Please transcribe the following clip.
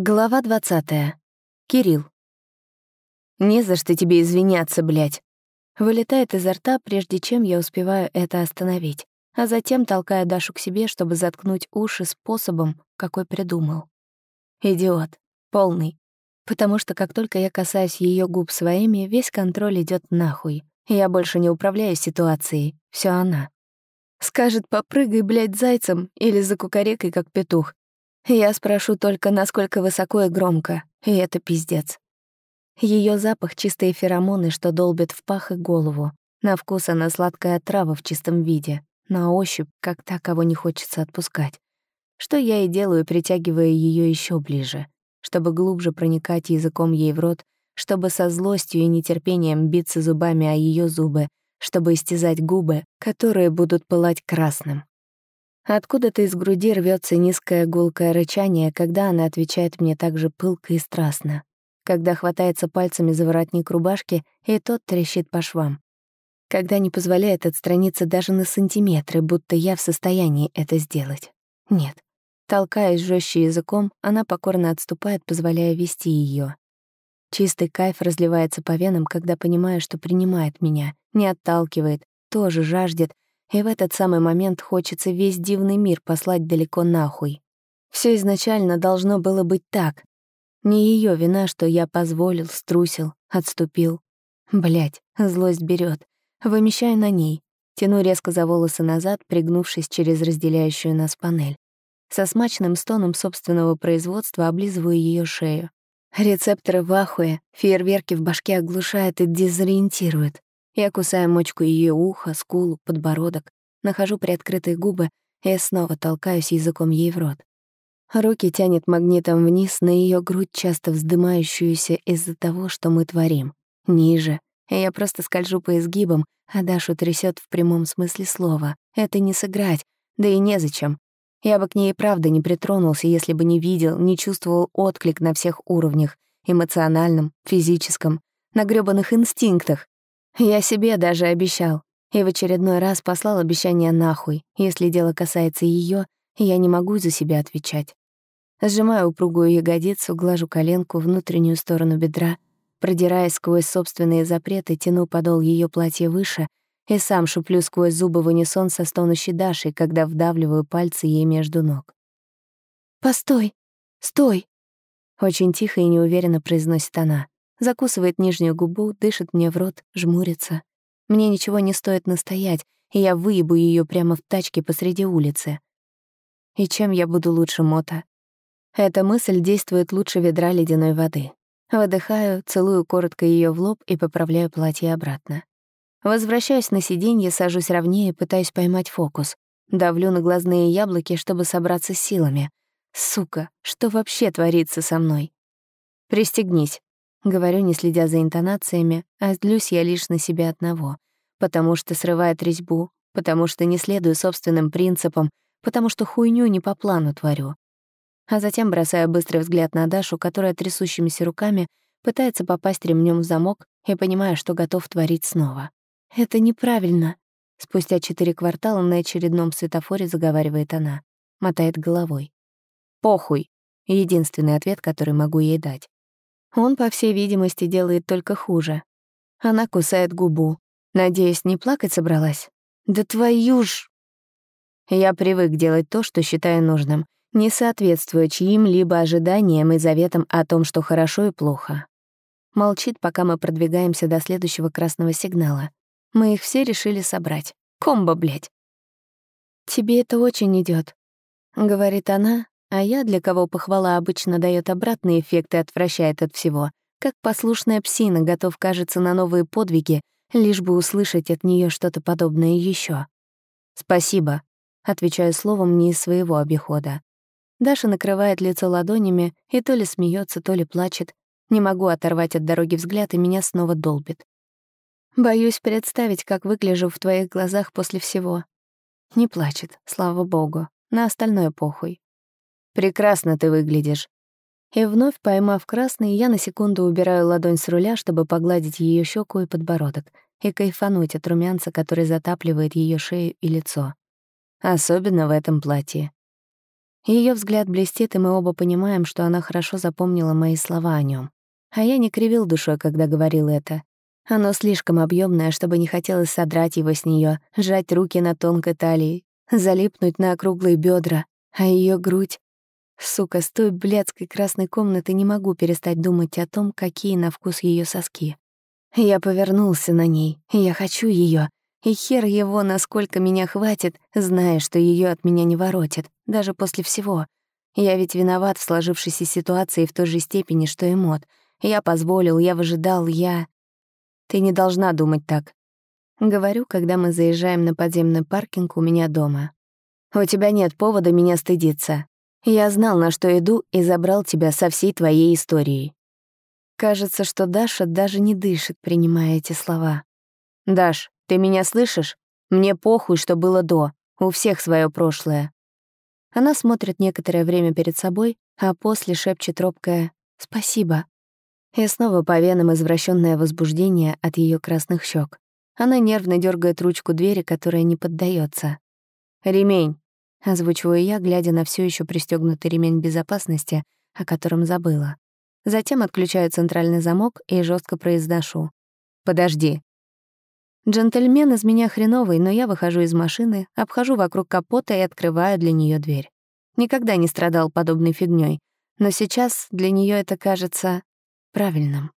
Глава 20. Кирилл. «Не за что тебе извиняться, блядь!» Вылетает изо рта, прежде чем я успеваю это остановить, а затем толкаю Дашу к себе, чтобы заткнуть уши способом, какой придумал. Идиот. Полный. Потому что как только я касаюсь ее губ своими, весь контроль идет нахуй. Я больше не управляю ситуацией. Все она. Скажет, попрыгай, блядь, зайцем или за кукарекой, как петух. Я спрошу только, насколько высоко и громко, и это пиздец. Ее запах — чистые феромоны, что долбят в пах и голову. На вкус она сладкая трава в чистом виде. На ощупь, как та, кого не хочется отпускать. Что я и делаю, притягивая ее еще ближе, чтобы глубже проникать языком ей в рот, чтобы со злостью и нетерпением биться зубами о ее зубы, чтобы истязать губы, которые будут пылать красным. Откуда-то из груди рвется низкое гулкое рычание, когда она отвечает мне так же пылко и страстно. Когда хватается пальцами за воротник рубашки, и тот трещит по швам. Когда не позволяет отстраниться даже на сантиметры, будто я в состоянии это сделать. Нет. Толкаясь жестче языком, она покорно отступает, позволяя вести ее. Чистый кайф разливается по венам, когда понимаю, что принимает меня, не отталкивает, тоже жаждет, и в этот самый момент хочется весь дивный мир послать далеко нахуй. Все изначально должно было быть так. Не ее вина, что я позволил, струсил, отступил. Блять, злость берет. Вымещаю на ней. Тяну резко за волосы назад, пригнувшись через разделяющую нас панель. Со смачным стоном собственного производства облизываю ее шею. Рецепторы в ахуе, фейерверки в башке оглушают и дезориентируют. Я кусаю мочку ее уха, скулу, подбородок, нахожу приоткрытые губы и снова толкаюсь языком ей в рот. Руки тянет магнитом вниз на ее грудь, часто вздымающуюся из-за того, что мы творим. Ниже. Я просто скольжу по изгибам, а Дашу трясет в прямом смысле слова. Это не сыграть, да и незачем. Я бы к ней и правда не притронулся, если бы не видел, не чувствовал отклик на всех уровнях — эмоциональном, физическом, на грёбаных инстинктах. Я себе даже обещал. И в очередной раз послал обещание нахуй. Если дело касается ее, я не могу за себя отвечать. Сжимаю упругую ягодицу, глажу коленку, внутреннюю сторону бедра, продираясь сквозь собственные запреты, тяну подол ее платья выше и сам шуплю сквозь зубы в унисон со стонущей Дашей, когда вдавливаю пальцы ей между ног. «Постой! Стой!» Очень тихо и неуверенно произносит она. Закусывает нижнюю губу, дышит мне в рот, жмурится. Мне ничего не стоит настоять, и я выебу ее прямо в тачке посреди улицы. И чем я буду лучше Мота? Эта мысль действует лучше ведра ледяной воды. Выдыхаю, целую коротко ее в лоб и поправляю платье обратно. Возвращаюсь на сиденье, сажусь ровнее, пытаюсь поймать фокус. Давлю на глазные яблоки, чтобы собраться с силами. Сука, что вообще творится со мной? Пристегнись. Говорю, не следя за интонациями, а злюсь я лишь на себя одного. Потому что срывает резьбу, потому что не следую собственным принципам, потому что хуйню не по плану творю. А затем бросаю быстрый взгляд на Дашу, которая трясущимися руками пытается попасть ремнем в замок и понимаю, что готов творить снова. «Это неправильно», — спустя четыре квартала на очередном светофоре заговаривает она. Мотает головой. «Похуй», — единственный ответ, который могу ей дать. Он, по всей видимости, делает только хуже. Она кусает губу. Надеюсь, не плакать собралась? Да твою ж... Я привык делать то, что считаю нужным, не соответствуя чьим-либо ожиданиям и заветам о том, что хорошо и плохо. Молчит, пока мы продвигаемся до следующего красного сигнала. Мы их все решили собрать. Комбо, блядь. «Тебе это очень идет, говорит она, а я, для кого похвала обычно дает обратный эффект и отвращает от всего, как послушная псина готов, кажется, на новые подвиги, лишь бы услышать от нее что-то подобное еще. «Спасибо», — отвечаю словом не из своего обихода. Даша накрывает лицо ладонями и то ли смеется, то ли плачет. Не могу оторвать от дороги взгляд, и меня снова долбит. Боюсь представить, как выгляжу в твоих глазах после всего. Не плачет, слава богу. На остальное похуй. Прекрасно ты выглядишь». И вновь, поймав красный, я на секунду убираю ладонь с руля, чтобы погладить ее щеку и подбородок, и кайфануть от румянца, который затапливает ее шею и лицо. Особенно в этом платье. Ее взгляд блестит, и мы оба понимаем, что она хорошо запомнила мои слова о нем. А я не кривил душой, когда говорил это. Оно слишком объемное, чтобы не хотелось содрать его с нее, сжать руки на тонкой талии, залипнуть на округлые бедра, а ее грудь... Сука, с той блядской красной комнаты не могу перестать думать о том, какие на вкус ее соски. Я повернулся на ней, я хочу ее, и хер его, насколько меня хватит, зная, что ее от меня не воротит, даже после всего. Я ведь виноват в сложившейся ситуации в той же степени, что и Мот. Я позволил, я выжидал, я... Ты не должна думать так. Говорю, когда мы заезжаем на подземный паркинг у меня дома. У тебя нет повода меня стыдиться. Я знал, на что иду, и забрал тебя со всей твоей историей. Кажется, что Даша даже не дышит, принимая эти слова. «Даш, ты меня слышишь? Мне похуй, что было до. У всех свое прошлое». Она смотрит некоторое время перед собой, а после шепчет робкое «Спасибо». И снова по венам извращенное возбуждение от ее красных щек. Она нервно дергает ручку двери, которая не поддается. «Ремень», — озвучиваю я, глядя на все еще пристегнутый ремень безопасности, о котором забыла. Затем отключаю центральный замок и жестко произношу. «Подожди». Джентльмен из меня хреновый, но я выхожу из машины, обхожу вокруг капота и открываю для нее дверь. Никогда не страдал подобной фигней, но сейчас для нее это кажется правильным.